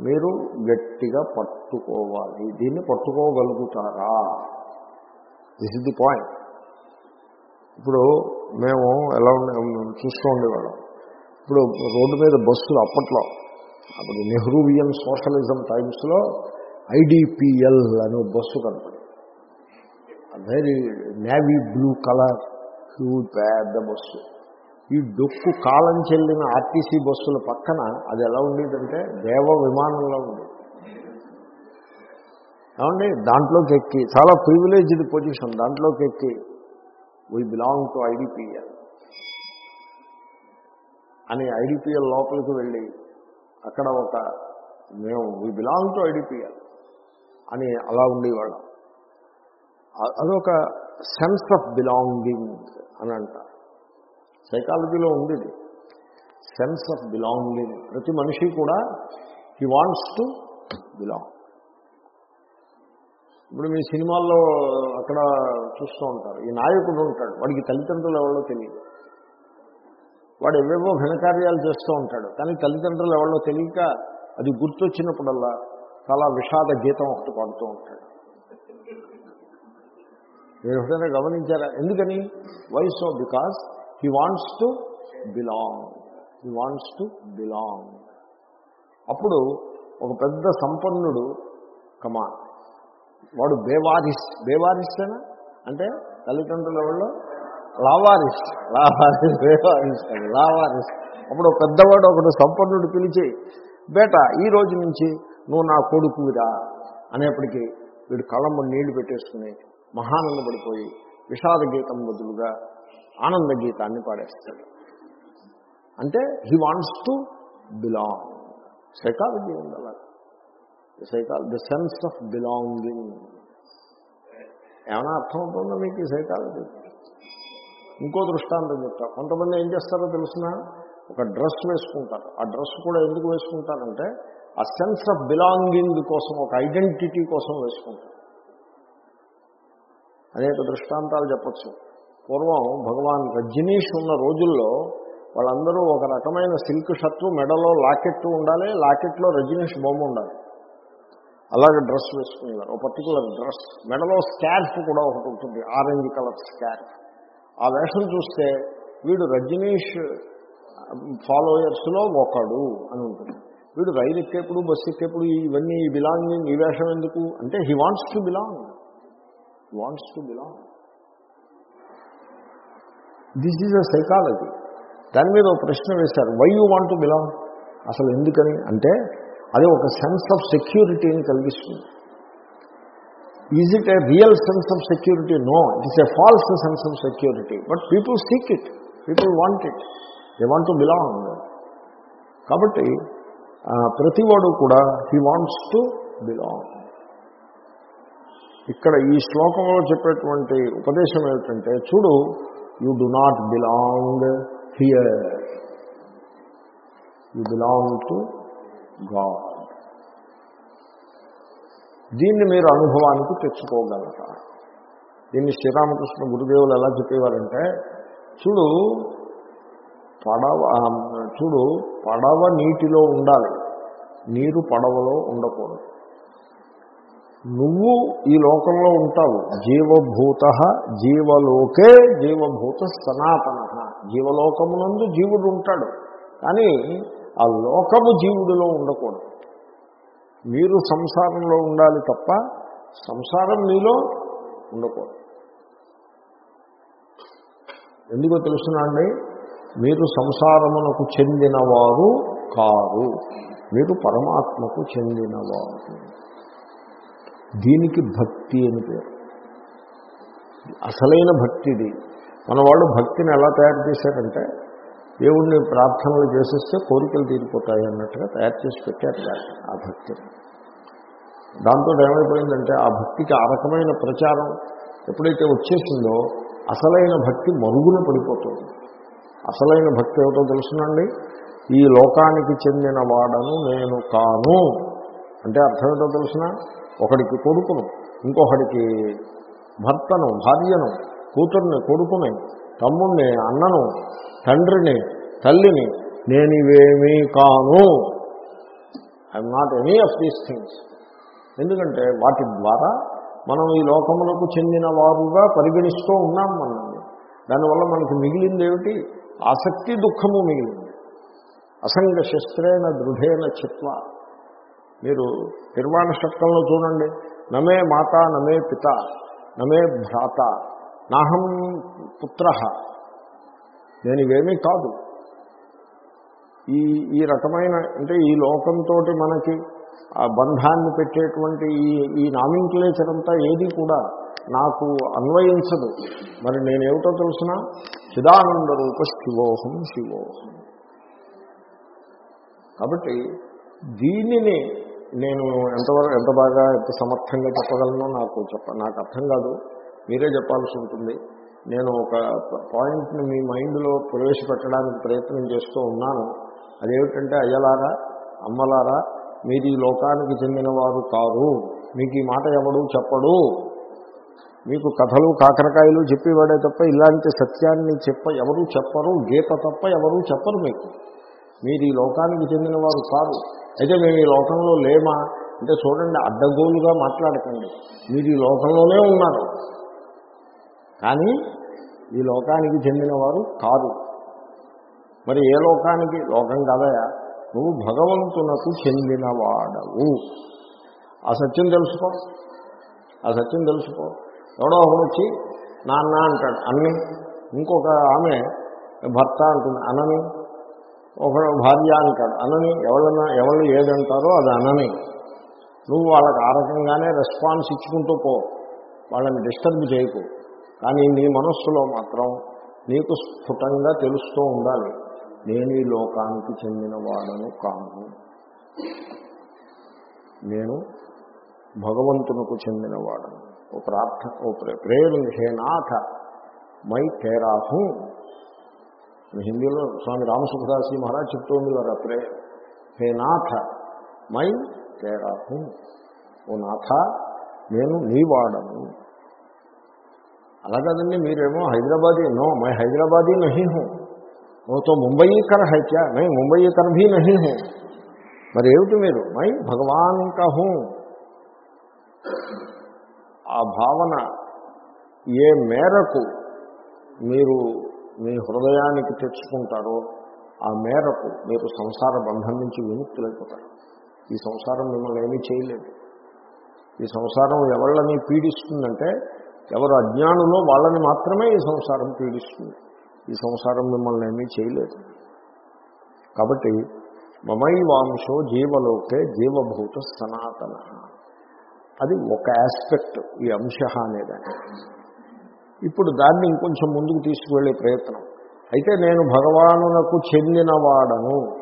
మీరు గట్టిగా పట్టుకోవాలి. దీన్ని పట్టుకోగలుగుతారా? దిస్ ఇస్ ది పాయింట్ ఇప్పుడు మేము ఎలా ఉండే చూస్తూ ఉండేవాళ్ళం. ఇప్పుడు రోడ్డు మీద బస్సులు అప్పట్లో అప్పుడు నెహ్రూవియన్ సోషలిజం టైమ్స్లో ఐడిపిఎల్ అనే బస్సు కనపడి very navy blue colour huge పెద్ద బస్సు. ఈ డొక్కు కాలం చెల్లిన ఆర్టీసీ బస్సుల పక్కన అది ఎలా ఉండేదంటే దేవ విమానంలో ఉండేది. ఏమండి? దాంట్లోకి ఎక్కి చాలా ప్రివిలేజ్డ్ పొజిషన్ దాంట్లోకి ఎక్కి వీ బిలాంగ్ టు ఐడిపిఎల్ అని ఐడిపిఎల్ లోపలికి వెళ్ళి అక్కడ ఒక మేము వీ బిలాంగ్ టు ఐడిపిఎల్ అని అలా ఉండేవాళ్ళం. అదొక సెన్స్ ఆఫ్ బిలాంగింగ్ అని అంటారు. సైకాలజీలో ఉంది సెన్స్ ఆఫ్ బిలాంగింగ్ ప్రతి మనిషి కూడా హీ వాంట్స్ టు బిలాంగ్ ఇప్పుడు మీ సినిమాల్లో అక్కడ చూస్తూ ఉంటారు. ఈ నాయకుడు ఉంటాడు. వాడికి తల్లిదండ్రులు ఎవరో తెలియదు. వాడు ఎవేవో ఘనకార్యాలు చేస్తూ ఉంటాడు. కానీ తల్లిదండ్రులు ఎవరో తెలియక అది గుర్తొచ్చినప్పుడల్లా చాలా విషాద గీతం ఒకటి పాడుతూ ఉంటాడు. మీరు ఎప్పుడైనా గమనించారా? ఎందుకని? వయసు because he wants to belong he wants to belong అప్పుడు ఒక పెద్ద సంపన్నుడు కమా వాడు బేవారిస్ బేవారిస్తేనా అంటే తల్లిదండ్రుల వాళ్ళు లావారిస్. లావారిస్ బేవారిస్ లావారిస్. అప్పుడు ఒక పెద్దవాడు ఒకడు సంపన్నుడు పిలిచి బేటా ఈ రోజు నుంచి నువ్వు నా కొడుకురా అనేప్పటికీ వీడు కళ్ళమ్మ నీళ్ళు పెట్టేసుకుని మహానందపడిపోయి విషాద గీతం బదులుగా ఆనంద గీతాన్ని పాడేస్తాడు. అంటే he wants to belong psychology ఉంది అలాగే. సైకాల్ ద సెన్స్ ఆఫ్ బిలాంగింగ్ ఏమైనా అర్థం అవుతుందో మీకు ఈ సైకాలజీ? ఇంకో దృష్టాంతం చెప్తా. కొంతమంది ఏం చేస్తారో తెలిసిన? ఒక డ్రెస్ వేసుకుంటారు. ఆ డ్రెస్ కూడా ఎందుకు వేసుకుంటారంటే ఆ సెన్స్ ఆఫ్ బిలాంగింగ్ కోసం ఒక ఐడెంటిటీ కోసం వేసుకుంటారు. అనేక దృష్టాంతాలు చెప్పచ్చు. పూర్వం భగవాన్ రజనీష్ ఉన్న రోజుల్లో వాళ్ళందరూ ఒక రకమైన సిల్క్ షర్టు మెడలో లాకెట్ ఉండాలి లాకెట్లో రజనీష్ బొమ్మ ఉండాలి. అలాగే డ్రెస్ వేసుకునేవారు. ఒక పర్టికులర్ డ్రెస్. మెడలో స్కార్ఫ్ కూడా ఒకటి ఉంటుంది. Orange colour scarf. ఆ వేషం చూస్తే వీడు రజనీష్ ఫాలోయర్స్లో ఒకడు అని ఉంటుంది. వీడు రైలు ఎక్కేప్పుడు బస్సు ఎక్కేప్పుడు ఇవన్నీ ఈ బిలాంగింగ్ ఈ వేషం ఎందుకు? అంటే he wants to belong wants to belong this is a psychology దాని మీద ఒక ప్రశ్న వేశారు. Why you want to belong అసలు ఎందుకని? అంటే అది ఒక సెన్స్ ఆఫ్ సెక్యూరిటీని కలిగిస్తుంది. Is it a real sense of security no it is a false sense of security but people seek it people want it they want to belong కాబట్టి ప్రతివాడు కూడా హీ వాంట్స్ టు బిలాంగ్ ఇక్కడ ఈ శ్లోకంలో చెప్పేటువంటి ఉపదేశం ఏమిటంటే చూడు you do not belong here you belong to God దీన్ని మీరు అనుభవానికి తెచ్చుకోగలరా? దీన్ని శ్రీరామకృష్ణ గురుదేవులు ఎలా చెప్పేవారంటే చూడు పడవ చూడు పడవ నీటిలో ఉండాలి. నీరు పడవలో ఉండకూడదు. నువ్వు ఈ లోకంలో ఉంటావు. జీవభూత జీవలోకే జీవభూత సనాతన. జీవలోకమునందు జీవుడు ఉంటాడు. కానీ ఆ లోకము జీవుడిలో ఉండకూడదు. మీరు సంసారంలో ఉండాలి తప్ప సంసారం మీలో ఉండకూడదు. ఎందుకో తెలుసునా అండి? మీరు సంసారమునకు చెందినవారు కారు. మీరు పరమాత్మకు చెందినవారు. దీనికి భక్తి అని పేరు. అసలైన భక్తిది. మన వాళ్ళు భక్తిని ఎలా తయారు చేశారంటే దేవుణ్ణి ప్రార్థనలు చేసేస్తే కోరికలు తీరిపోతాయి అన్నట్టుగా తయారు చేసి పెట్టారు ఆ భక్తి. దాంతో ఏమైపోయిందంటే ఆ భక్తికి ఆ రకమైన ప్రచారం ఎప్పుడైతే వచ్చేసిందో అసలైన భక్తి మరుగున పడిపోతుంది. అసలైన భక్తి ఏమిటో తెలుసునండి? ఈ లోకానికి చెందిన వాడను నేను కాను. అంటే అర్థం ఏంటో ఒకడికి కొడుకును ఇంకొకడికి భర్తను భార్యను కూతుర్ని కొడుకుని తమ్ముణ్ణి అన్నను తండ్రిని తల్లిని నేను ఇవేమీ కాను. I'm not any of these things ఎందుకంటే వాటి ద్వారా మనం ఈ లోకములకు చెందిన వారుగా పరిగణిస్తూ ఉన్నాం మనల్ని. దానివల్ల మనకి మిగిలింది ఏమిటి? ఆసక్తి దుఃఖము మిగిలింది. అసంగ శస్త్రేణ దృఢేన చిత్వ. మీరు నిర్మాణ శక్తంలో చూడండి. నమే మాత నమే పిత నమే భ్రాత నాహం పుత్ర. నేను ఇవేమీ కాదు. ఈ ఈ రకమైన అంటే ఈ లోకంతో మనకి ఆ బంధాన్ని పెట్టేటువంటి ఈ ఈ నామింక్లేచర్ అంతా ఏది కూడా నాకు అన్వయించదు. మరి నేనేమిటో తెలుసిన? చిదానంద రూప శివోహం శివోహం. కాబట్టి దీనిని నేను ఎంతవరకు ఎంత బాగా ఎంత సమర్థంగా చెప్పగలను? నాకు చెప్ప నాకు అర్థం కాదు. మీరే చెప్పాల్సి ఉంటుంది. నేను ఒక పాయింట్ని మీ మైండ్లో ప్రవేశపెట్టడానికి ప్రయత్నం చేస్తూ ఉన్నాను. అదేమిటంటే అయ్యలారా అమ్మలారా మీరు ఈ లోకానికి చెందినవారు కారు. మీకు ఈ మాట ఎవడు చెప్పడు. మీకు కథలు కాకరకాయలు చెప్పేవాడే తప్ప ఇలాంటి సత్యాన్ని చెప్ప ఎవరు చెప్పరు. గీత తప్ప ఎవరు చెప్పరు మీకు. మీరు ఈ లోకానికి చెందినవారు కాదు అయితే మేము ఈ లోకంలో లేమా? అంటే చూడండి అడ్డగోలుగా మాట్లాడకండి. మీరు ఈ లోకంలోనే ఉన్నారు. కానీ ఈ లోకానికి చెందినవారు కాదు. మరి ఏ లోకానికి? లోకం కాదయా? నువ్వు భగవంతునకు చెందినవాడవు. ఆ సత్యం తెలుసుకో. ఆ సత్యం తెలుసుకో. ఎవడో ఒకడు వచ్చి నాన్న అంటాడు. అన్ని ఇంకొక ఆమె భర్త అంటుంది. అనని ఒక భార్య అంటాడు. అనని ఎవరన్నా ఎవరు ఏదంటారో అది అనని నువ్వు వాళ్ళకి ఆ రకంగానే రెస్పాన్స్ ఇచ్చుకుంటూ పో. వాళ్ళని డిస్టర్బ్ చేయకు. కానీ నీ మనస్సులో మాత్రం నీకు స్ఫుటంగా తెలుస్తూ ఉండాలి. నేను ఈ లోకానికి చెందిన వాడను కాను. నేను భగవంతునకు చెందినవాడను. ఓ ప్రార్థన ఓ ప్రేమ హే నాథ మై తేరాహు. హిందీలో స్వామి రామసుఖదాసి మహారాజ్ చెప్తూ ఉండేవారు అప్పుడే హే నాథ మై తేరాహు. ఓ నాథ నేను నీ వాడను అలా కాదండి మీరేమో హైదరాబాదీ నో మై హైదరాబాదీ నహీ హో. నో తో ముంబయి హై క్యా? ముంబయి భీ నహీ హో. మరి ఏమిటి మీరు? మై భగవాన్ కా ఆ భావన ఏ మేరకు మీరు మీ హృదయానికి తెచ్చుకుంటారో ఆ మేరకు మీరు సంసార బంధం నుంచి విముక్తులైపోతారు. ఈ సంసారం మిమ్మల్ని ఏమీ చేయలేదు. ఈ సంసారం ఎవళ్ళని పీడిస్తుందంటే ఎవరు అజ్ఞానులో వాళ్ళని మాత్రమే ఈ సంసారం పీడిస్తుంది. ఈ సంసారం మిమ్మల్ని ఏమీ చేయలేదు. కాబట్టి మమైవాంశో జీవలోకే జీవభూత సనాతన. అది ఒక ఆస్పెక్ట్ ఈ అంశ అనేదాన్ని. ఇప్పుడు దాన్ని ఇంకొంచెం ముందుకు తీసుకువెళ్ళే ప్రయత్నం. అయితే నేను భగవానునకు చెందినవాడను.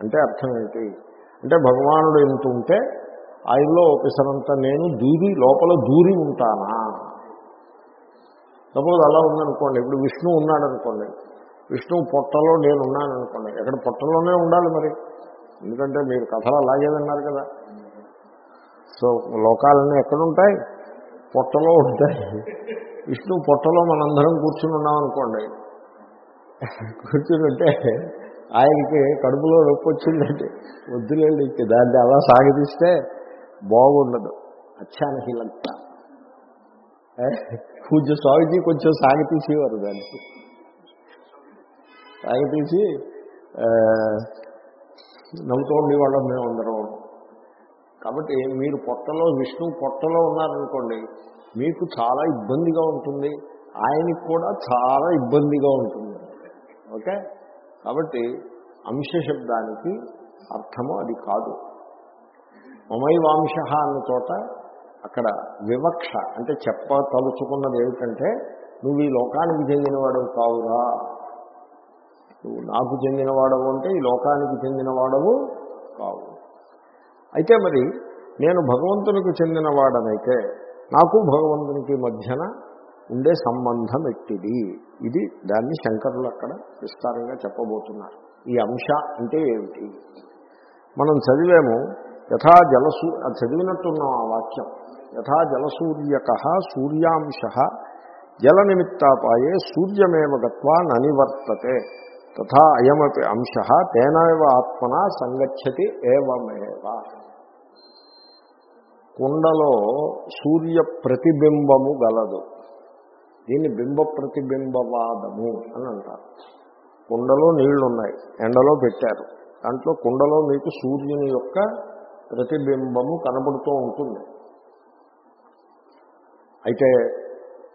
అంటే అర్థం ఏంటి? అంటే భగవానుడు ఎంత ఉంటే ఆయనలో ఒకసారంతా నేను దూరి లోపల దూరి ఉంటానా? సపోజ్ అలా ఉందనుకోండి ఇప్పుడు విష్ణు ఉన్నాడు అనుకోండి విష్ణు పొట్టలో నేను ఉన్నాను అనుకోండి ఎక్కడ పొట్టలోనే ఉండాలి మరి? ఎందుకంటే మీరు కథలు అలాగే విన్నారు కదా. సో లోకాలన్నీ ఎక్కడుంటాయి? పొట్టలో ఉంటాయి. విష్ణు పొట్టలో మనందరం కూర్చుని ఉన్నాం అనుకోండి కూర్చుంటే ఆయనకి కడుపులో నొప్పి వచ్చిందంటే వద్దులేండి దాన్ని అలా సాగదీస్తే బాగుండదు. అచ్చానహీలంతా పూజ్య స్వామిజీ కొంచెం సాగతీసేవారు దానికి. సాగతీసి నవ్వుతూ ఉండేవాళ్ళం మేము అందరం. కాబట్టి మీరు పొట్టలో విష్ణు పొట్టలో ఉన్నారనుకోండి మీకు చాలా ఇబ్బందిగా ఉంటుంది. ఆయనకి కూడా చాలా ఇబ్బందిగా ఉంటుంది. ఓకే? కాబట్టి అంశ శబ్దానికి అర్థము అది కాదు. మమైవాంశ అన్న చోట అక్కడ వివక్ష అంటే చెప్ప తలుచుకున్నది ఏమిటంటే నువ్వు ఈ లోకానికి చెందినవాడు కావురా. నువ్వు నాకు చెందినవాడవు అంటే ఈ లోకానికి చెందినవాడవు కావు. అయితే మరి నేను భగవంతునికి చెందినవాడనైతే నాకు భగవంతునికి మధ్యన ఉండే సంబంధం ఎట్టిది? ఇది దాన్ని శంకరులు అక్కడ విస్తారంగా చెప్పబోతున్నారు. ఈ అంశ అంటే ఏమిటి? మనం చదివాము యథా జలసూ అది చదివినట్టున్నాం ఆ వాక్యం. యథా జలసూర్యక సూర్యాంశ జల నిమిత్తాపాయే సూర్యమేవ గత్వా ననివర్తతే. తథా అయమపి అంశ తేనైవ ఆత్మన సంగచ్చతి ఏవమేవ. కుండలో సూర్య ప్రతిబింబము గలదు. దీన్ని బింబ ప్రతిబింబవాదము అని అంటారు. కుండలో నీళ్ళున్నాయి ఎండలో పెట్టారు. దాంట్లో కుండలో మీకు సూర్యుని యొక్క ప్రతిబింబము కనబడుతూ ఉంటుంది. అయితే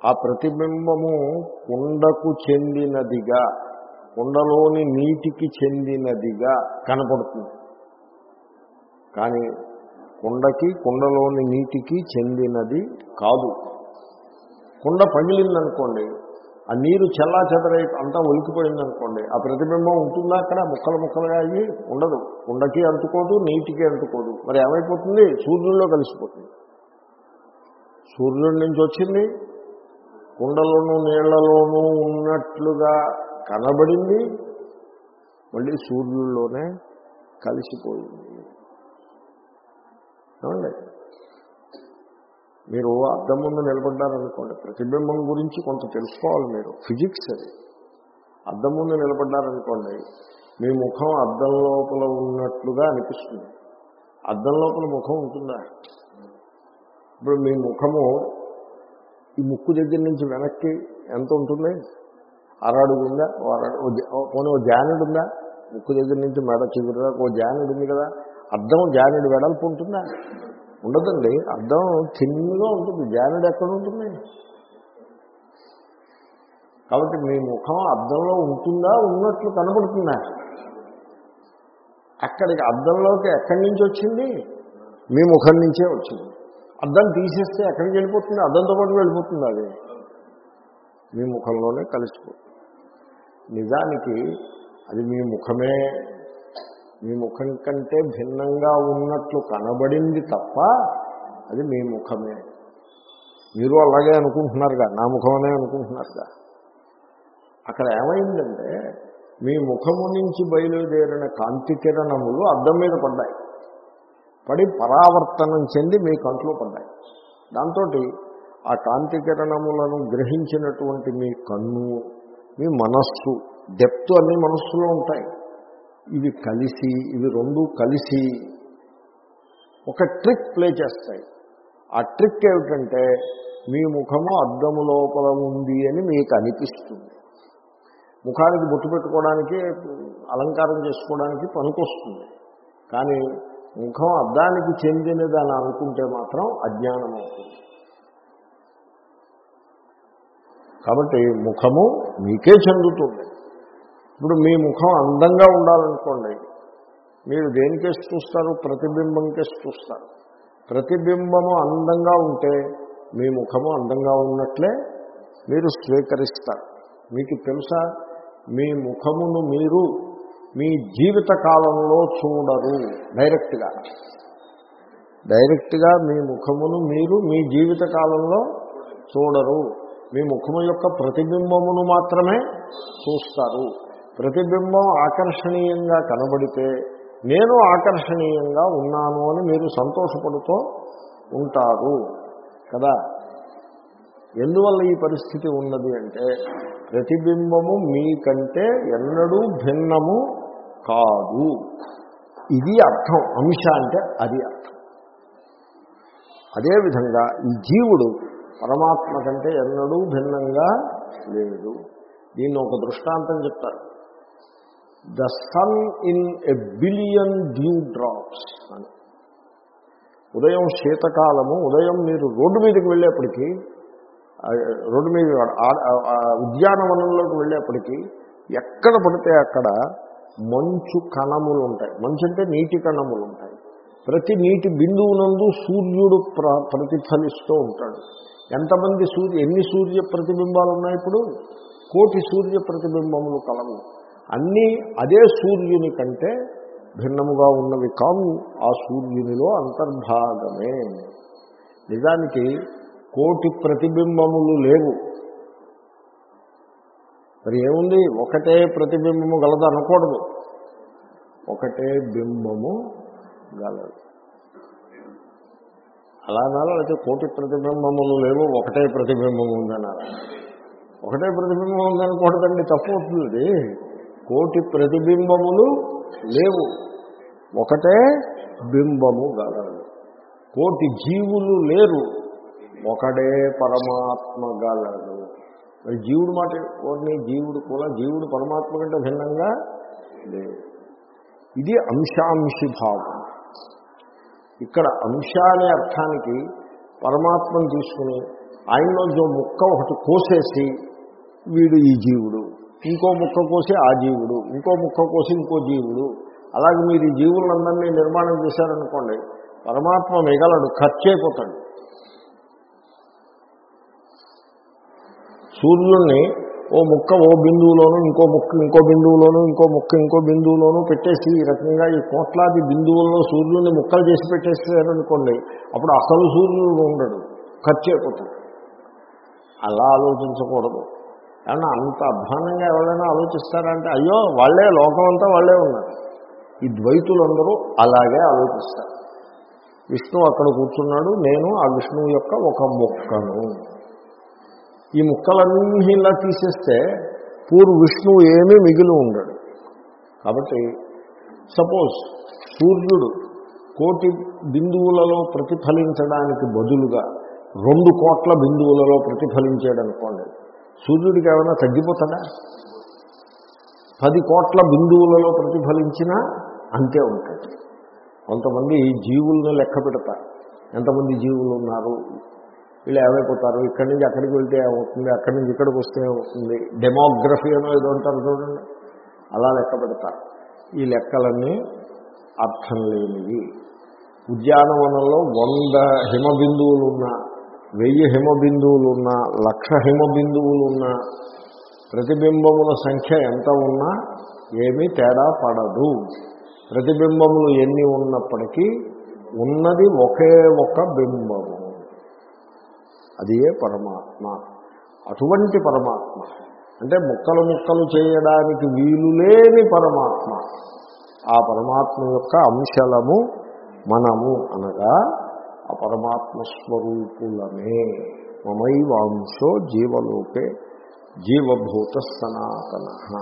ఆ ప్రతిబింబము కుండకు చెందినదిగా కుండలోని నీటికి చెందినదిగా కనపడుతుంది. కానీ కుండకి కుండలోని నీటికి చెందినది కాదు. కుండ పగిలిందనుకోండి ఆ నీరు చల్లా చెదరై అంతా ఒలికిపోయిందనుకోండి ఆ ప్రతిబింబం ఉంటుందా అక్కడ? ముక్కలు ముక్కలుగా అయ్యి ఉండదు. కుండకి అంటుకోదు నీటికి అంటుకోదు. మరి ఏమైపోతుంది? సూర్యుల్లో కలిసిపోతుంది. సూర్యుడి నుంచి వచ్చింది. కుండలోనూ నీళ్ళలోనూ ఉన్నట్లుగా కనబడింది. మళ్ళీ సూర్యుల్లోనే కలిసిపోయింది. ఏమండి? మీరు అద్దం ముందు నిలబడ్డారనుకోండి ప్రతిబింబం గురించి కొంత తెలుసుకోవాలి మీరు. ఫిజిక్స్ అది. అద్దం ముందు నిలబడ్డారనుకోండి మీ ముఖం అద్దం లోపల ఉన్నట్లుగా అనిపిస్తుంది. అద్దం లోపల ముఖం ఉంటుందా? ఇప్పుడు మీ ముఖము ఈ ముక్కు దగ్గర నుంచి వెనక్కి ఎంత ఉంటుంది? అరడుగు ఉందా? ఓ పోనీ ఓ జానుడు ఉందా? ముక్కు దగ్గర నుంచి మెడ చిగురుదా ఓ జానుడు ఉంది కదా అద్దం జానుడు వెడల్పు ఉంటుందా? ఉండదండి. అర్థం చిన్నగా ఉంటుంది. జానుడు ఎక్కడ ఉంటుంది? కాబట్టి మీ ముఖం అద్దంలో ఉంటుందా? ఉన్నట్లు కనబడుతుందా? అక్కడికి అద్దంలోకి ఎక్కడి నుంచి వచ్చింది? మీ ముఖం నుంచే వచ్చింది. అద్దం తీసేస్తే ఎక్కడికి వెళ్ళిపోతుంది? అద్దంతో పాటు వెళ్ళిపోతుంది అది. మీ ముఖంలోనే కలిసిపోతుంది. నిజానికి అది మీ ముఖమే. మీ ముఖం కంటే భిన్నంగా ఉన్నట్లు కనబడింది తప్ప అది మీ ముఖమే. మీరు అలాగే అనుకుంటున్నారుగా నా ముఖమనే అనుకుంటున్నారుగా అక్కడ ఏమైందంటే మీ ముఖము నుంచి బయలుదేరిన కాంతి కిరణములు అద్దం మీద పడ్డాయి. పడి పరావర్తనం చెంది మీ కంట్లో పడ్డాయి. దాంతో ఆ కాంతి కిరణములను గ్రహించినటువంటి మీ కన్ను మీ మనస్సు డెప్త్ అన్ని మనస్సులో ఉంటాయి. ఇవి కలిసి ఇవి రెండు కలిసి ఒక ట్రిక్ ప్లే చేస్తాయి. ఆ ట్రిక్ ఏమిటంటే మీ ముఖము అద్దము లోపల ఉంది అని మీకు అనిపిస్తుంది. ముఖానికి బొట్టు పెట్టుకోవడానికి అలంకారం చేసుకోవడానికి పనికొస్తుంది. కానీ ముఖం అద్దానికి అని అనుకుంటే మాత్రం అజ్ఞానం అవుతుంది. కాబట్టి ముఖము మీకే చెందుతుంది. ఇప్పుడు మీ ముఖం అందంగా ఉండాలనుకోండి మీరు దేనికేసి చూస్తారు? ప్రతిబింబం కేసి చూస్తారు. ప్రతిబింబము అందంగా ఉంటే మీ ముఖము అందంగా ఉన్నట్లే మీరు స్వీకరిస్తారు. మీకు తెలుసా? మీ ముఖమును మీరు మీ జీవిత కాలంలో చూడరు. డైరెక్ట్గా. డైరెక్ట్గా మీ ముఖమును మీరు మీ జీవిత కాలంలో చూడరు. మీ ముఖము యొక్క ప్రతిబింబమును మాత్రమే చూస్తారు. ప్రతిబింబం ఆకర్షణీయంగా కనబడితే నేను ఆకర్షణీయంగా ఉన్నాను అని మీరు సంతోషపడుతూ ఉంటారు. కదా? ఎందువల్ల ఈ పరిస్థితి ఉన్నది అంటే ప్రతిబింబము మీకంటే ఎన్నడూ భిన్నము కాదు. ఇది అర్థం. అంశ అంటే అది అర్థం. అదేవిధంగా ఈ జీవుడు పరమాత్మ కంటే ఎన్నడూ భిన్నంగా లేడు దీన్ని ఒక దృష్టాంతం చెప్తారు. The sun in a billion dew drops అని. ఉదయం శీతకాలము ఉదయం మీరు రోడ్డు మీదకి వెళ్ళేప్పటికీ రోడ్డు మీద ఉద్యానవనంలోకి వెళ్ళేప్పటికీ ఎక్కడ పడితే అక్కడ మంచు కణములు ఉంటాయి మంచు అంటే నీటి కణములు ఉంటాయి ప్రతి నీటి బిందువునందు సూర్యుడు ప్ర ప్రతిఫలిస్తూ ఉంటాడు. ఎంతమంది సూర్య ఎన్ని సూర్య ప్రతిబింబాలు ఉన్నాయి ఇప్పుడు? కోటి సూర్య ప్రతిబింబములు కలవు. అన్నీ అదే సూర్యుని కంటే భిన్నముగా ఉన్నవి కావు. ఆ సూర్యునిలో అంతర్భాగమే. నిజానికి కోటి ప్రతిబింబములు లేవు. మరి ఏముంది? ఒకటే ప్రతిబింబము గలదు అనకూడదు. ఒకటే బింబము గలదు. అలా అనాలా అయితే కోటి ప్రతిబింబములు లేవు ఒకటే ప్రతిబింబం ఉందన్నారు ఒకటే ప్రతిబింబం ఉందనుకోవడండి తప్పు అవుతుంది కోటి ప్రతిబింబములు లేవు. ఒకటే బింబము గలదు. కోటి జీవులు లేరు. ఒకడే పరమాత్మ గలడు మరి జీవుడు మాట ఓర్ని జీవుడు కూడా జీవుడు పరమాత్మ కంటే భిన్నంగా లేదు. ఇది అంశాంశి భావం ఇక్కడ అంశ అనే అర్థానికి పరమాత్మను తీసుకుని ఆయనలో జో ముక్క ఒకటి కోసేసి వీడు ఈ జీవుడు ఇంకో ముక్క కోసి ఆ జీవుడు ఇంకో ముక్క కోసి ఇంకో జీవుడు. అలాగే మీరు ఈ జీవులందరినీ నిర్మాణం చేశారనుకోండి పరమాత్మ మిగలడు ఖర్చు అయిపోతాడు. సూర్యుణ్ణి ఓ ముక్క ఓ బిందువులోను ఇంకో ముక్క ఇంకో బిందువులోను ఇంకో ముక్క ఇంకో బిందువులోను పెట్టేసి ఈ రకంగా ఈ కోట్లాది బిందువుల్లో సూర్యుడిని ముక్కలు చేసి పెట్టేసారనుకోండి అప్పుడు అసలు సూర్యుడు ఉండడు ఖర్చు అయిపోతుంది. అలా ఆలోచించకూడదు. కానీ అంత అధ్వానంగా ఎవరైనా ఆలోచిస్తారంటే అయ్యో వాళ్ళే లోకం అంతా వాళ్ళే ఉన్నారు. ఈ ద్వైతులందరూ అలాగే ఆలోచిస్తారు. విష్ణువు అక్కడ కూర్చున్నాడు నేను ఆ విష్ణువు యొక్క ఒక మొక్కను. ఈ ముక్కలన్నీ ఇలా తీసేస్తే పూర్వ విష్ణువు ఏమీ మిగిలి ఉండడు. కాబట్టి సపోజ్ సూర్యుడు కోటి బిందువులలో ప్రతిఫలించడానికి బదులుగా రెండు కోట్ల బిందువులలో ప్రతిఫలించాడు అనుకోండి సూర్యుడికి ఏమైనా తగ్గిపోతాడా? పది కోట్ల బిందువులలో ప్రతిఫలించినా అంతే ఉంటుంది. కొంతమంది జీవులను లెక్క పెడతారు. ఎంతమంది జీవులు ఉన్నారు? వీళ్ళు ఏమైపోతారు? ఇక్కడి నుంచి అక్కడికి వెళ్తే ఏమవుతుంది? అక్కడి నుంచి ఇక్కడికి వస్తే ఏమవుతుంది? డెమోగ్రఫీ అనో ఏదో అంటారు చూడండి. అలా లెక్క పెడతారు. ఈ లెక్కలన్నీ అర్థం లేనివి. ఉద్యానవనంలో వంద హిమబిందువులున్నా వెయ్యి హిమబిందువులున్నా లక్ష హిమబిందువులున్నా ప్రతిబింబముల సంఖ్య ఎంత ఉన్నా ఏమీ తేడా పడదు. ప్రతిబింబములు ఎన్ని ఉన్నప్పటికీ ఉన్నది ఒకే ఒక బింబము. అది ఏ పరమాత్మ. అటువంటి పరమాత్మ. అంటే ముక్కలు ముక్కలు చేయడానికి వీలు లేని పరమాత్మ. ఆ పరమాత్మ యొక్క అంశలము మనము అనగా ఆ పరమాత్మ స్వరూపులమే. మమైవాంశో జీవలోకే జీవభూత సనాతన.